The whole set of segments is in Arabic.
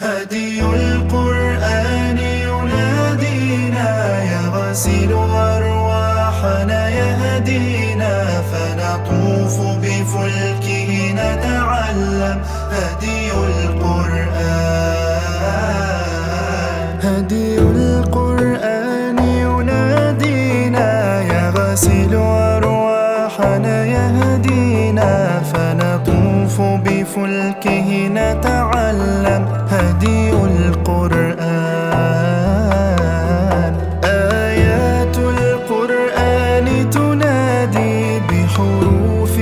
هدي القرآن ينادينا يغسل أرواحنا يهدينا. فنطوف بفلكه نتعلم هدي القرآن. هدي القرآن ينادينا يغسل أرواحنا يهدينا. فنطوف بفلكه نتعلم هدي القرآن. آيات القرآن تنادي بحروف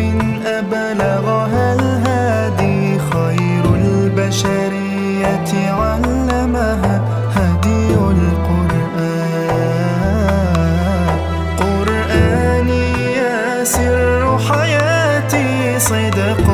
أبلغها الهادي. خير البشرية علمها هدي القرآن. قرآني يا سر حياتي صدق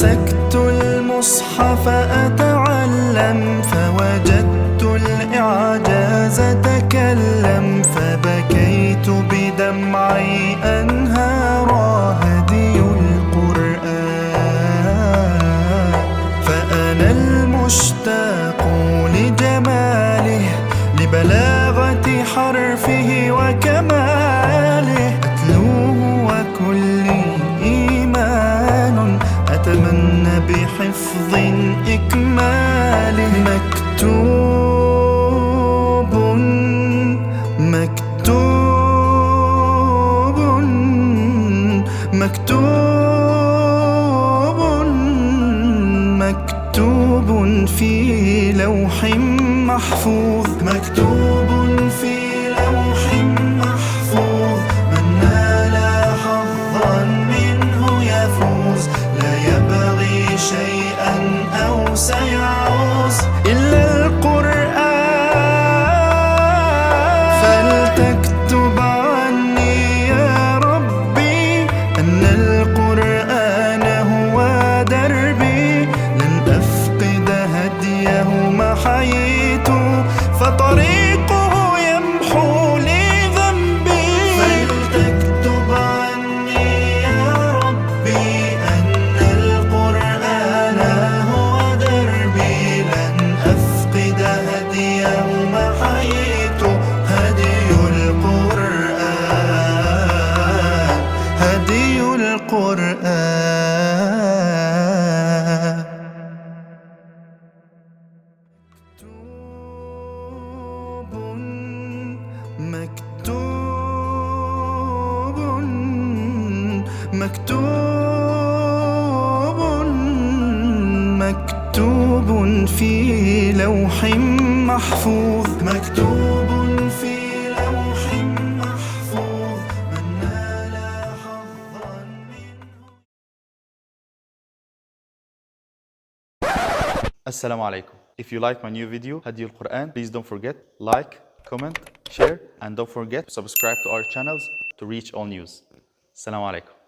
أمسكت المصحف أتعلم فوجدت الإعجاز تكلم فبكيت بدمعي أنهارا هدي القرآن. فأنا المشتاق لجماله لبلاغة حرفه وكماله. أتمنى بحفظ إكماله مكتوب مكتوب مكتوب مكتوب في لوح محفوظ مكتوب في مكتوب مكتوب في لوح محفوظ مكتوب في لوح محفوظ من نال حظا Assalamu alaikum. If you like my new video, al Quran, please don't forget like, comment, share, and don't forget to subscribe to our channels to reach all news. Assalamu alaikum.